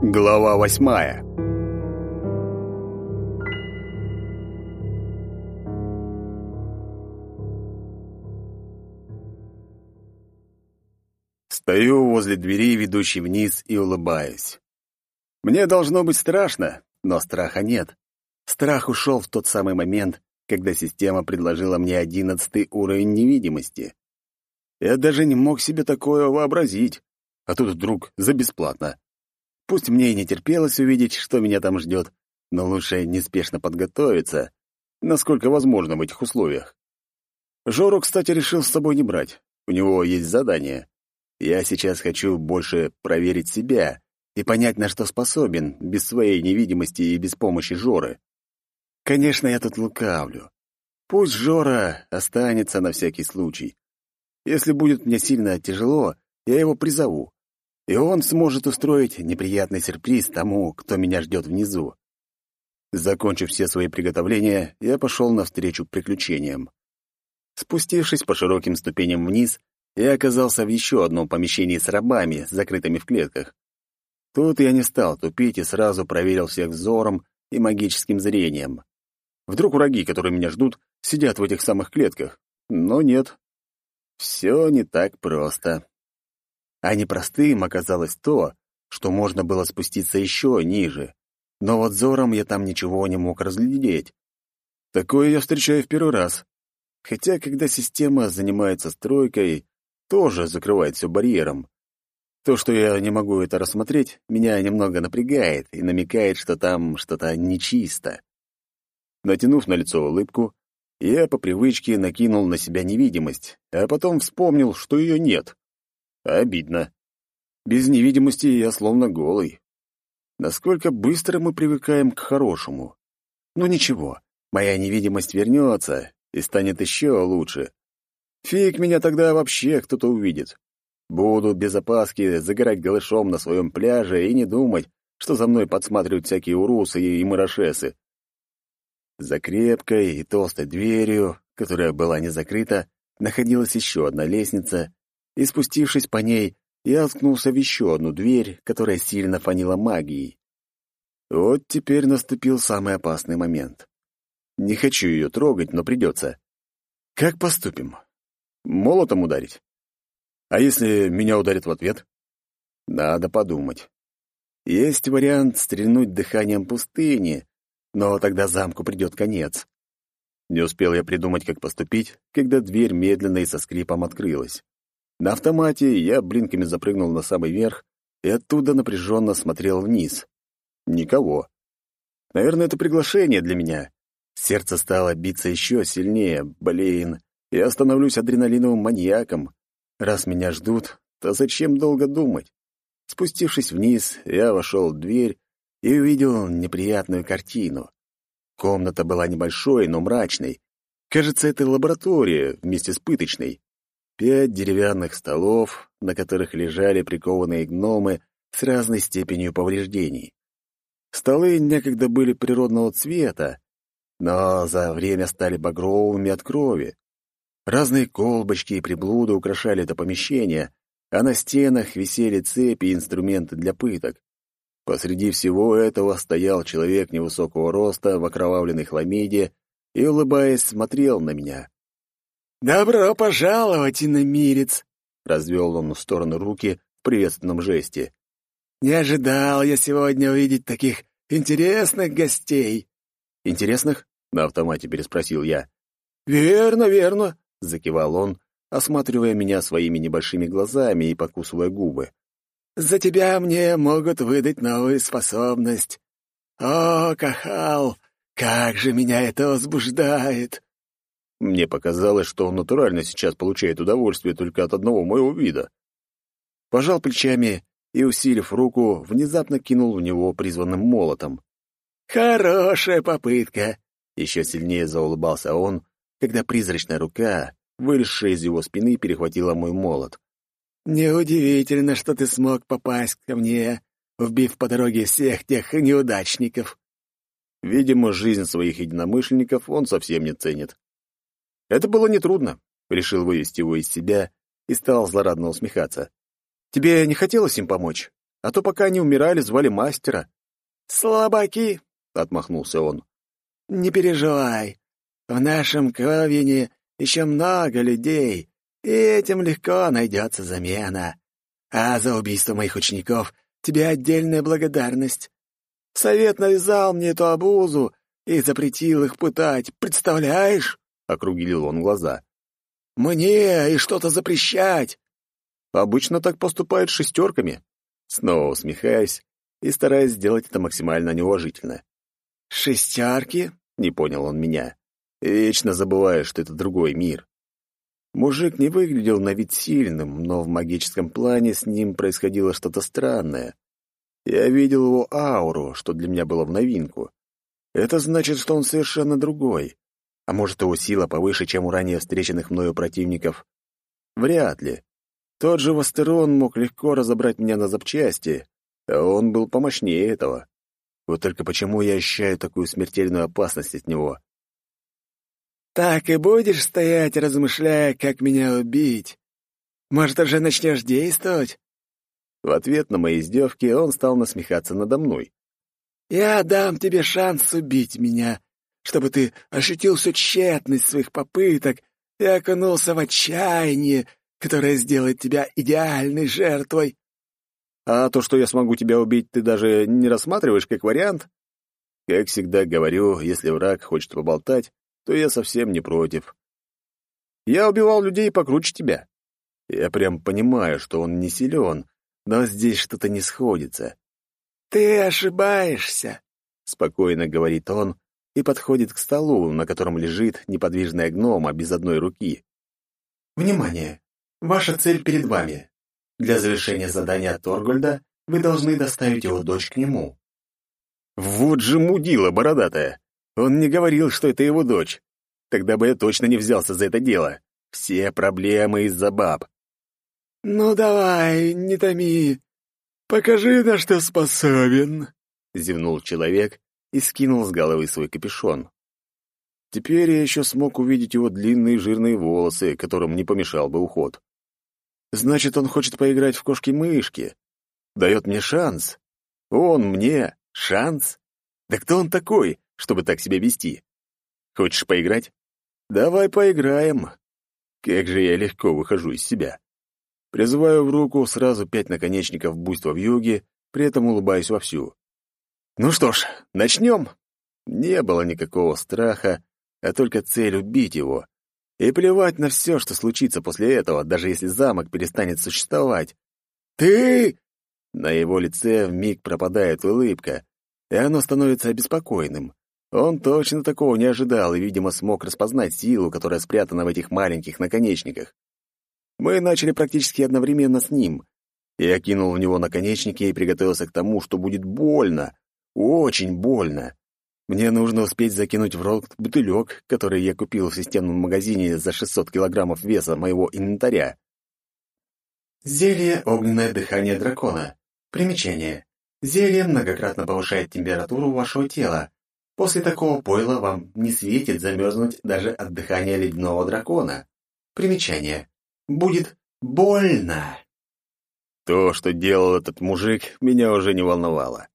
Глава восьмая Стою возле двери, ведущей вниз, и улыбаюсь. Мне должно быть страшно, но страха нет. Страх ушел в тот самый момент, когда система предложила мне одиннадцатый уровень невидимости. Я даже не мог себе такое вообразить, а тут вдруг за бесплатно. Пусть мне и не терпелось увидеть, что меня там ждет, но лучше неспешно подготовиться, насколько возможно в этих условиях. Жору, кстати, решил с собой не брать. У него есть задание. Я сейчас хочу больше проверить себя и понять, на что способен, без своей невидимости и без помощи Жоры. Конечно, я тут лукавлю. Пусть Жора останется на всякий случай. Если будет мне сильно тяжело, я его призову и он сможет устроить неприятный сюрприз тому, кто меня ждет внизу. Закончив все свои приготовления, я пошел навстречу приключениям. Спустившись по широким ступеням вниз, я оказался в еще одном помещении с рабами, закрытыми в клетках. Тут я не стал тупить и сразу проверил всех взором и магическим зрением. Вдруг враги, которые меня ждут, сидят в этих самых клетках. Но нет. Все не так просто. А непростым оказалось то, что можно было спуститься еще ниже. Но вот взором я там ничего не мог разглядеть. Такое я встречаю в первый раз. Хотя, когда система занимается стройкой, тоже закрывает все барьером. То, что я не могу это рассмотреть, меня немного напрягает и намекает, что там что-то нечисто. Натянув на лицо улыбку, я по привычке накинул на себя невидимость, а потом вспомнил, что ее нет. Обидно. Без невидимости я словно голый. Насколько быстро мы привыкаем к хорошему. Но ничего, моя невидимость вернется и станет еще лучше. Фиг меня тогда вообще кто-то увидит. Буду без опаски загорать голышом на своем пляже и не думать, что за мной подсматривают всякие урусы и марашесы. За крепкой и толстой дверью, которая была не закрыта, находилась еще одна лестница, и, спустившись по ней, я уткнулся в еще одну дверь, которая сильно фанила магией. Вот теперь наступил самый опасный момент. Не хочу ее трогать, но придется. Как поступим? Молотом ударить? А если меня ударит в ответ? Надо подумать. Есть вариант стрельнуть дыханием пустыни, но тогда замку придет конец. Не успел я придумать, как поступить, когда дверь медленно и со скрипом открылась. На автомате я блинками запрыгнул на самый верх и оттуда напряженно смотрел вниз. Никого. Наверное, это приглашение для меня. Сердце стало биться еще сильнее. Блин, я становлюсь адреналиновым маньяком. Раз меня ждут, то зачем долго думать? Спустившись вниз, я вошел в дверь и увидел неприятную картину. Комната была небольшой, но мрачной. Кажется, это лаборатория вместе с пыточной. Пять деревянных столов, на которых лежали прикованные гномы с разной степенью повреждений. Столы некогда были природного цвета, но за время стали багровыми от крови. Разные колбочки и приблуды украшали это помещение, а на стенах висели цепи и инструменты для пыток. Посреди всего этого стоял человек невысокого роста в окровавленной хламиде и, улыбаясь, смотрел на меня. «Добро пожаловать, иномирец!» — развел он в сторону руки в приветственном жесте. «Не ожидал я сегодня увидеть таких интересных гостей!» «Интересных?» — на автомате переспросил я. «Верно, верно!» — закивал он, осматривая меня своими небольшими глазами и покусывая губы. «За тебя мне могут выдать новую способность. О, Кахал, как же меня это возбуждает!» Мне показалось, что он натурально сейчас получает удовольствие только от одного моего вида. Пожал плечами и, усилив руку, внезапно кинул в него призванным молотом. «Хорошая попытка!» — еще сильнее заулыбался он, когда призрачная рука, вылезшая из его спины, перехватила мой молот. «Неудивительно, что ты смог попасть ко мне, вбив по дороге всех тех неудачников». Видимо, жизнь своих единомышленников он совсем не ценит. Это было нетрудно. Решил вывести его из себя и стал злорадно усмехаться. Тебе не хотелось им помочь? а то пока они умирали, звали мастера». «Слабаки!» — отмахнулся он. «Не переживай. В нашем Ковине еще много людей, и этим легко найдется замена. А за убийство моих учеников тебе отдельная благодарность. Совет навязал мне эту обузу и запретил их пытать, представляешь?» — округлил он глаза. «Мне и что-то запрещать!» Обычно так поступают шестерками. Снова усмехаясь и стараясь сделать это максимально неуважительно. «Шестерки?» — не понял он меня. Вечно забываю, что это другой мир. Мужик не выглядел на вид сильным, но в магическом плане с ним происходило что-то странное. Я видел его ауру, что для меня было в новинку. Это значит, что он совершенно другой. А может, его сила повыше, чем у ранее встреченных мною противников? Вряд ли. Тот же Вастерон мог легко разобрать меня на запчасти, а он был помощнее этого. Вот только почему я ощущаю такую смертельную опасность от него? «Так и будешь стоять, размышляя, как меня убить? Может, уже начнешь действовать?» В ответ на мои издевки он стал насмехаться надо мной. «Я дам тебе шанс убить меня, чтобы ты ощутил всю тщетность своих попыток и окунулся в отчаяние, которое сделает тебя идеальной жертвой». «А то, что я смогу тебя убить, ты даже не рассматриваешь как вариант?» Как всегда говорю, если враг хочет поболтать, то я совсем не против. Я убивал людей покруче тебя. Я прям понимаю, что он не силен, но здесь что-то не сходится. «Ты ошибаешься», — спокойно говорит он и подходит к столу, на котором лежит неподвижная гнома без одной руки. «Внимание! Ваша цель перед вами. Для завершения задания Торгольда вы должны доставить его дочь к нему». Вот же мудила бородатая! Он не говорил, что это его дочь. Тогда бы я точно не взялся за это дело. Все проблемы из-за баб. «Ну давай, не томи. Покажи, на что способен», — зевнул человек и скинул с головы свой капюшон. Теперь я еще смог увидеть его длинные жирные волосы, которым не помешал бы уход. Значит, он хочет поиграть в кошки-мышки. Дает мне шанс. Он мне шанс? Да кто он такой, чтобы так себя вести. Хочешь поиграть? Давай поиграем. Как же я легко выхожу из себя. Призываю в руку сразу пять наконечников буйства в юге, при этом улыбаюсь вовсю. Ну что ж, начнем. Не было никакого страха, а только цель убить его. И плевать на все, что случится после этого, даже если замок перестанет существовать. «Ты!» На его лице вмиг пропадает улыбка, и оно становится обеспокоенным. Он точно такого не ожидал и, видимо, смог распознать силу, которая спрятана в этих маленьких наконечниках. Мы начали практически одновременно с ним. Я кинул в него наконечники и приготовился к тому, что будет больно. Очень больно. Мне нужно успеть закинуть в рот бутылек, который я купил в системном магазине за 600 килограммов веса моего инвентаря. Зелье «Огненное дыхание дракона». Примечание. Зелье многократно повышает температуру вашего тела, После такого пойла вам не светит замерзнуть даже от дыхания ледяного дракона. Примечание. Будет больно. То, что делал этот мужик, меня уже не волновало.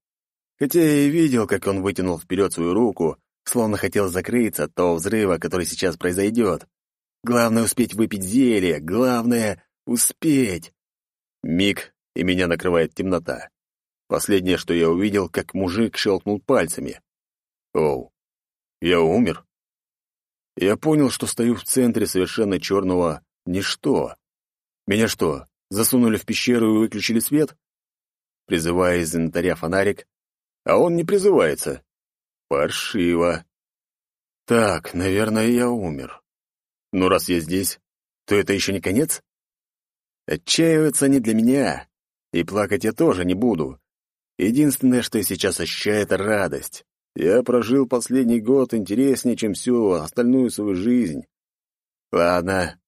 Хотя я и видел, как он вытянул вперед свою руку, словно хотел закрыться от того взрыва, который сейчас произойдет. Главное — успеть выпить зелье, главное — успеть. Миг, и меня накрывает темнота. Последнее, что я увидел, как мужик щелкнул пальцами. Оу, я умер? Я понял, что стою в центре совершенно черного ничто. Меня что, засунули в пещеру и выключили свет? Призывая из инвентаря фонарик, а он не призывается. Паршиво. Так, наверное, я умер. Но раз я здесь, то это еще не конец? Отчаиваться не для меня, и плакать я тоже не буду. Единственное, что я сейчас ощущаю, — это радость. Я прожил последний год интереснее, чем всю остальную свою жизнь. Ладно,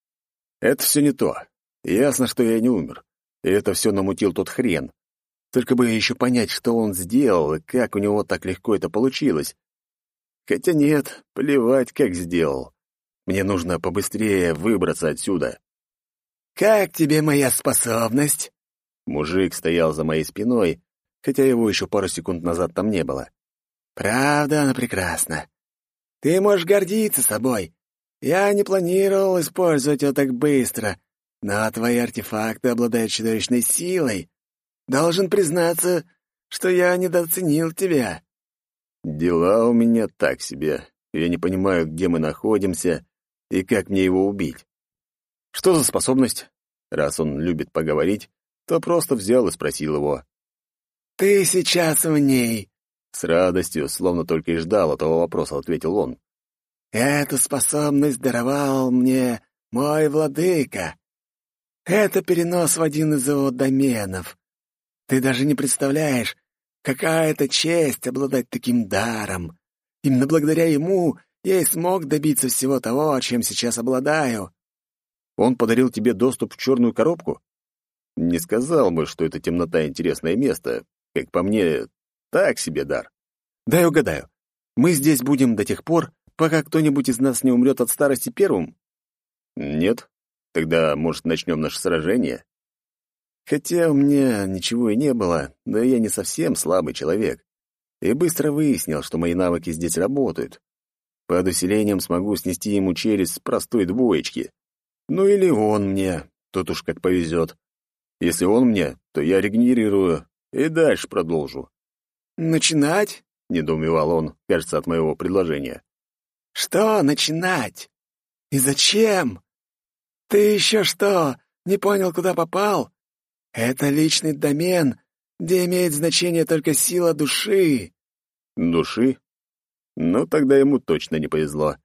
это все не то. Ясно, что я не умер. И это все намутил тот хрен. Только бы еще понять, что он сделал и как у него так легко это получилось. Хотя нет, плевать, как сделал. Мне нужно побыстрее выбраться отсюда. «Как тебе моя способность?» Мужик стоял за моей спиной, хотя его еще пару секунд назад там не было. «Правда, она прекрасна. Ты можешь гордиться собой. Я не планировал использовать ее так быстро, но твои артефакты обладают чудовищной силой. Должен признаться, что я недооценил тебя». «Дела у меня так себе. Я не понимаю, где мы находимся и как мне его убить. Что за способность? Раз он любит поговорить, то просто взял и спросил его. «Ты сейчас в ней!» С радостью, словно только и ждал этого вопроса, ответил он. «Эту способность даровал мне мой владыка. Это перенос в один из его доменов. Ты даже не представляешь, какая это честь обладать таким даром. Именно благодаря ему я и смог добиться всего того, чем сейчас обладаю». «Он подарил тебе доступ в черную коробку?» Не сказал бы, что это темнота — интересное место. Как по мне, так себе дар. Дай угадаю. Мы здесь будем до тех пор, пока кто-нибудь из нас не умрет от старости первым? Нет. Тогда, может, начнем наше сражение? Хотя у меня ничего и не было, но я не совсем слабый человек. И быстро выяснил, что мои навыки здесь работают. Под усилением смогу снести ему с простой двоечки. Ну или он мне, тут уж как повезет. Если он мне, то я регенерирую и дальше продолжу. «Начинать?» — недоумевал он, кажется, от моего предложения. «Что начинать? И зачем? Ты еще что, не понял, куда попал? Это личный домен, где имеет значение только сила души». «Души? Ну, тогда ему точно не повезло.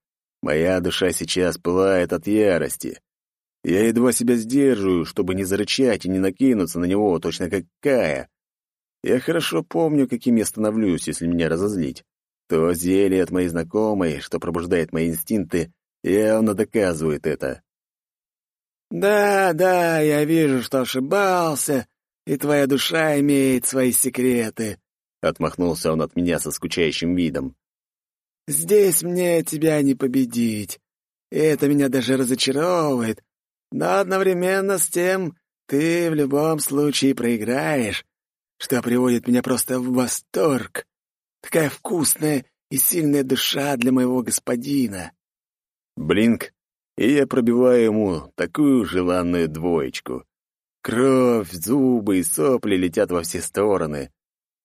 Моя душа сейчас пылает от ярости. Я едва себя сдерживаю, чтобы не зарычать и не накинуться на него, точно как Кая. Я хорошо помню, каким я становлюсь, если меня разозлить. То зелье от моей знакомой, что пробуждает мои инстинкты, явно доказывает это. «Да, да, я вижу, что ошибался, и твоя душа имеет свои секреты», — отмахнулся он от меня со скучающим видом. «Здесь мне тебя не победить, и это меня даже разочаровывает, но одновременно с тем ты в любом случае проиграешь, что приводит меня просто в восторг. Такая вкусная и сильная душа для моего господина. Блинк, и я пробиваю ему такую желанную двоечку. Кровь, зубы и сопли летят во все стороны.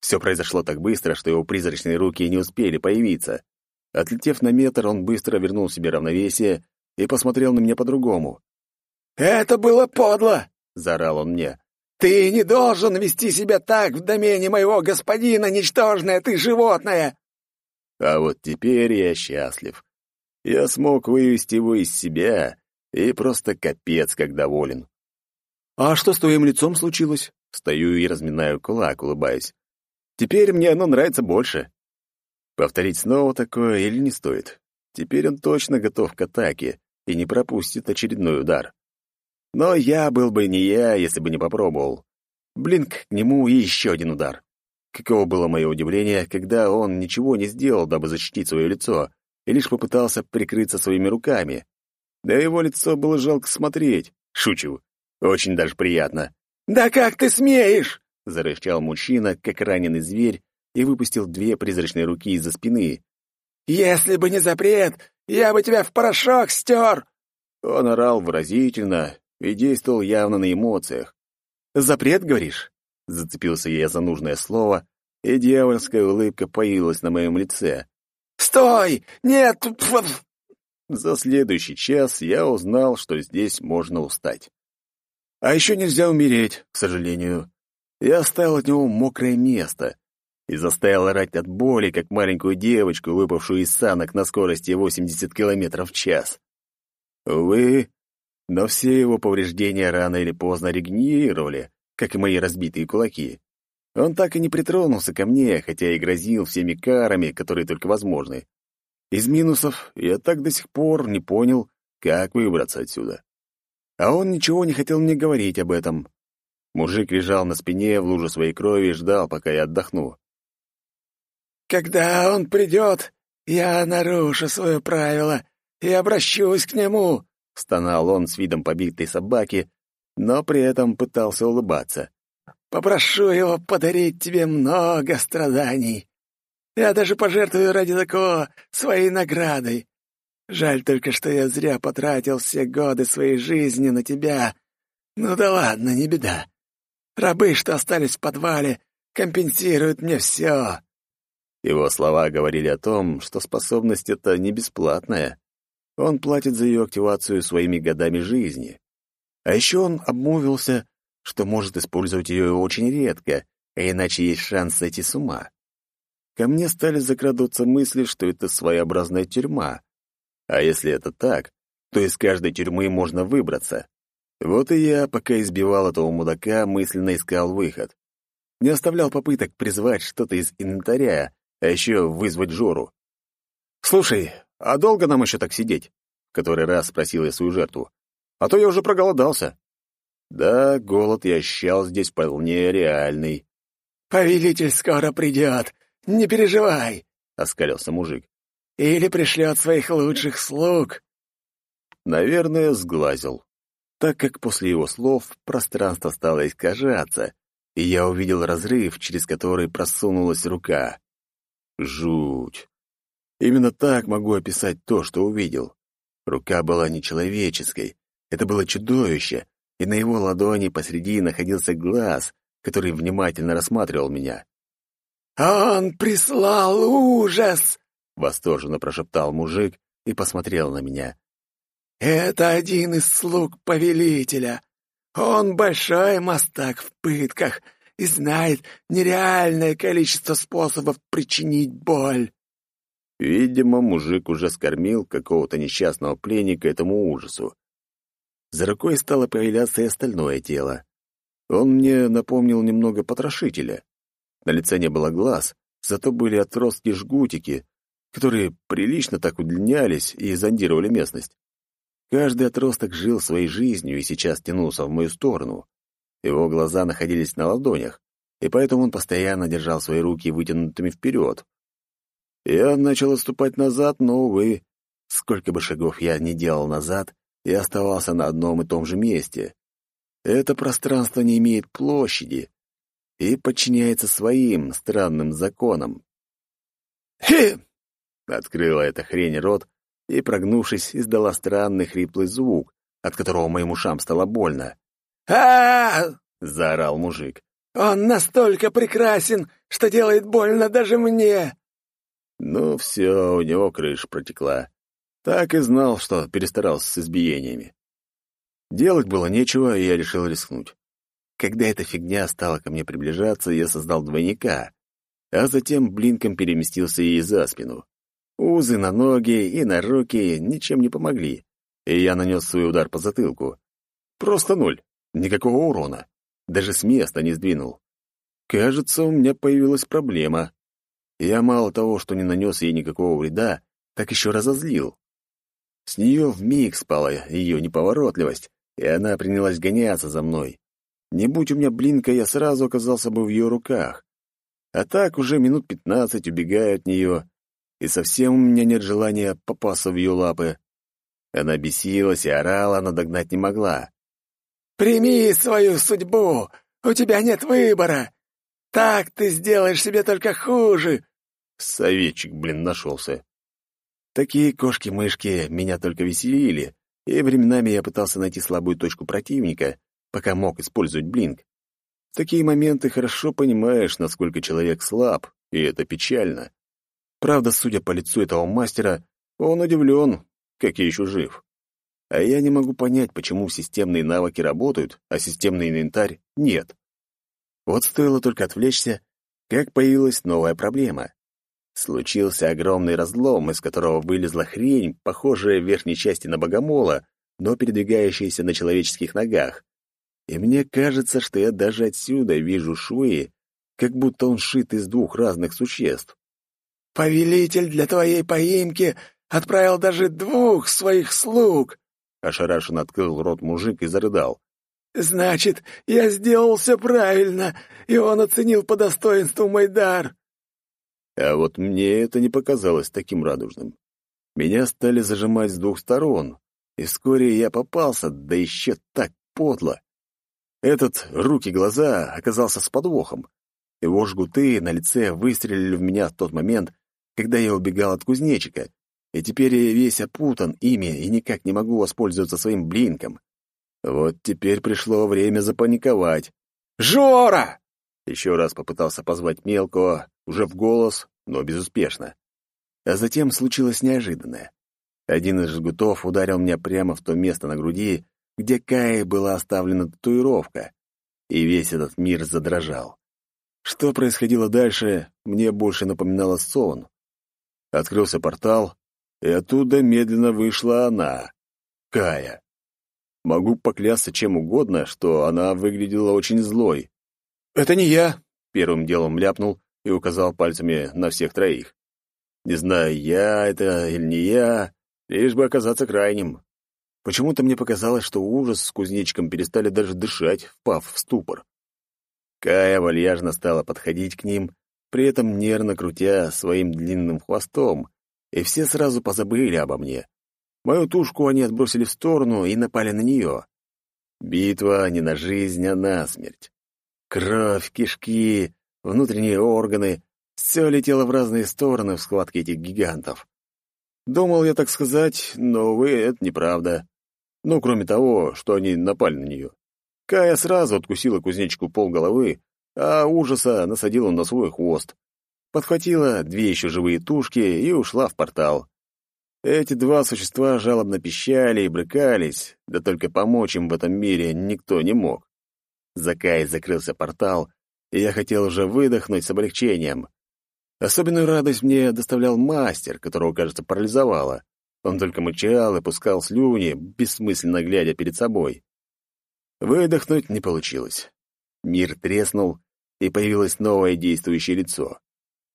Все произошло так быстро, что его призрачные руки не успели появиться. Отлетев на метр, он быстро вернул себе равновесие и посмотрел на меня по-другому. «Это было подло!» — заорал он мне. «Ты не должен вести себя так в домене моего господина, ничтожное ты животное!» А вот теперь я счастлив. Я смог вывести его из себя и просто капец как доволен. «А что с твоим лицом случилось?» Стою и разминаю кулак, улыбаясь. «Теперь мне оно нравится больше». Повторить снова такое или не стоит? Теперь он точно готов к атаке и не пропустит очередной удар. Но я был бы не я, если бы не попробовал. Блинк к нему и еще один удар. Каково было мое удивление, когда он ничего не сделал, дабы защитить свое лицо, и лишь попытался прикрыться своими руками. Да его лицо было жалко смотреть. Шучу. Очень даже приятно. «Да как ты смеешь?» — зарычал мужчина, как раненый зверь, и выпустил две призрачные руки из-за спины. «Если бы не запрет, я бы тебя в порошок стер!» Он орал выразительно, и действовал явно на эмоциях. «Запрет, говоришь?» Зацепился я за нужное слово, и дьявольская улыбка появилась на моем лице. «Стой! Нет!» За следующий час я узнал, что здесь можно устать. А еще нельзя умереть, к сожалению. Я оставил от него мокрое место и заставил орать от боли, как маленькую девочку, выпавшую из санок на скорости 80 км в час. Увы, но все его повреждения рано или поздно регенерировали, как и мои разбитые кулаки. Он так и не притронулся ко мне, хотя и грозил всеми карами, которые только возможны. Из минусов я так до сих пор не понял, как выбраться отсюда. А он ничего не хотел мне говорить об этом. Мужик лежал на спине в луже своей крови и ждал, пока я отдохну. «Когда он придет, я нарушу свое правило и обращусь к нему», Стонал он с видом побитой собаки, но при этом пытался улыбаться. Попрошу его подарить тебе много страданий. Я даже пожертвую ради такого своей наградой. Жаль только, что я зря потратил все годы своей жизни на тебя. Ну да ладно, не беда. Рабы, что остались в подвале, компенсируют мне все. Его слова говорили о том, что способность эта не бесплатная. Он платит за ее активацию своими годами жизни. А еще он обмолвился, что может использовать ее очень редко, а иначе есть шанс сойти с ума. Ко мне стали закрадываться мысли, что это своеобразная тюрьма. А если это так, то из каждой тюрьмы можно выбраться. Вот и я, пока избивал этого мудака, мысленно искал выход. Не оставлял попыток призвать что-то из инвентаря, а еще вызвать Жору. «Слушай, а долго нам еще так сидеть?» — который раз спросил я свою жертву. «А то я уже проголодался». Да, голод я ощущал здесь вполне реальный. «Повелитель скоро придет, не переживай», — оскалился мужик. «Или пришлет своих лучших слуг». Наверное, сглазил, так как после его слов пространство стало искажаться, и я увидел разрыв, через который просунулась рука. Жуть. Именно так могу описать то, что увидел. Рука была нечеловеческой. Это было чудовище, и на его ладони посреди находился глаз, который внимательно рассматривал меня. «Он прислал ужас!» — восторженно прошептал мужик и посмотрел на меня. «Это один из слуг повелителя. Он большой мастак в пытках и знает нереальное количество способов причинить боль». Видимо, мужик уже скормил какого-то несчастного пленника этому ужасу. За рукой стало появляться и остальное тело. Он мне напомнил немного потрошителя. На лице не было глаз, зато были отростки-жгутики, которые прилично так удлинялись и зондировали местность. Каждый отросток жил своей жизнью и сейчас тянулся в мою сторону. Его глаза находились на ладонях, и поэтому он постоянно держал свои руки вытянутыми вперед. Я начал отступать назад, но, увы, сколько бы шагов я ни делал назад, я оставался на одном и том же месте. Это пространство не имеет площади и подчиняется своим странным законам. «Хе!» — открыла эта хрень рот и, прогнувшись, издала странный хриплый звук, от которого моим ушам стало больно. а, заорал мужик. «Он настолько прекрасен, что делает больно даже мне!» Ну, все, у него крыша протекла. Так и знал, что перестарался с избиениями. Делать было нечего, и я решил рискнуть. Когда эта фигня стала ко мне приближаться, я создал двойника, а затем блинком переместился ей за спину. Узы на ноги и на руки ничем не помогли, и я нанес свой удар по затылку. Просто ноль, никакого урона. Даже с места не сдвинул. Кажется, у меня появилась проблема. Я мало того, что не нанес ей никакого вреда, так еще разозлил. С нее вмиг спала ее неповоротливость, и она принялась гоняться за мной. Не будь у меня блинка, я сразу оказался бы в ее руках. А так уже минут пятнадцать убегаю от нее, и совсем у меня нет желания попасться в ее лапы. Она бесилась и орала, но догнать не могла. «Прими свою судьбу! У тебя нет выбора! Так ты сделаешь себе только хуже!» Советчик, блин, нашелся. Такие кошки-мышки меня только веселили, и временами я пытался найти слабую точку противника, пока мог использовать блинк. В такие моменты хорошо понимаешь, насколько человек слаб, и это печально. Правда, судя по лицу этого мастера, он удивлен, как я еще жив. А я не могу понять, почему системные навыки работают, а системный инвентарь нет. Вот стоило только отвлечься, как появилась новая проблема. Случился огромный разлом, из которого вылезла хрень, похожая в верхней части на богомола, но передвигающаяся на человеческих ногах. И мне кажется, что я даже отсюда вижу швы, как будто он шит из двух разных существ. «Повелитель для твоей поимки отправил даже двух своих слуг!» Ошарашенно открыл рот мужик и зарыдал. «Значит, я сделал все правильно, и он оценил по достоинству мой дар!» А вот мне это не показалось таким радужным. Меня стали зажимать с двух сторон, и вскоре я попался, да еще так подло. Этот руки-глаза оказался с подвохом. Его жгуты на лице выстрелили в меня в тот момент, когда я убегал от кузнечика, и теперь я весь опутан ими и никак не могу воспользоваться своим блинком. Вот теперь пришло время запаниковать. «Жора!» Еще раз попытался позвать мелкого, уже в голос, но безуспешно. А затем случилось неожиданное. Один из жгутов ударил меня прямо в то место на груди, где Кае была оставлена татуировка, и весь этот мир задрожал. Что происходило дальше, мне больше напоминало сон. Открылся портал, и оттуда медленно вышла она, Кая. Могу поклясться чем угодно, что она выглядела очень злой. «Это не я!» — первым делом ляпнул и указал пальцами на всех троих. Не знаю, я это или не я, лишь бы оказаться крайним. Почему-то мне показалось, что ужас с кузнечиком перестали даже дышать, впав в ступор. Кая вальяжно стала подходить к ним, при этом нервно крутя своим длинным хвостом, и все сразу позабыли обо мне. Мою тушку они отбросили в сторону и напали на нее. Битва не на жизнь, а на смерть. Кровь, кишки, внутренние органы — все летело в разные стороны в схватке этих гигантов. Думал я так сказать, но, увы, это неправда. Ну, кроме того, что они напали на нее. Кая сразу откусила кузнечику пол головы, а ужаса насадила на свой хвост. Подхватила две еще живые тушки и ушла в портал. Эти два существа жалобно пищали и брыкались, да только помочь им в этом мире никто не мог. За закрылся портал, и я хотел уже выдохнуть с облегчением. Особенную радость мне доставлял мастер, которого, кажется, парализовало. Он только мычал и пускал слюни, бессмысленно глядя перед собой. Выдохнуть не получилось. Мир треснул, и появилось новое действующее лицо.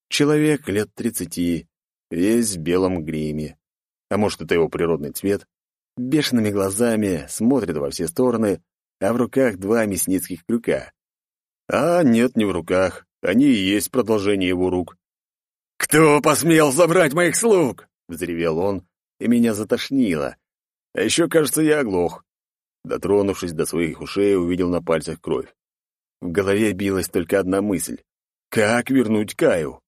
Человек лет тридцати, весь в белом гриме. А может, это его природный цвет? Бешеными глазами, смотрит во все стороны, а в руках два мясницких крюка. А нет, не в руках. Они и есть продолжение его рук. «Кто посмел забрать моих слуг?» — взревел он, и меня затошнило. А еще, кажется, я оглох. Дотронувшись до своих ушей, увидел на пальцах кровь. В голове билась только одна мысль. Как вернуть Каю?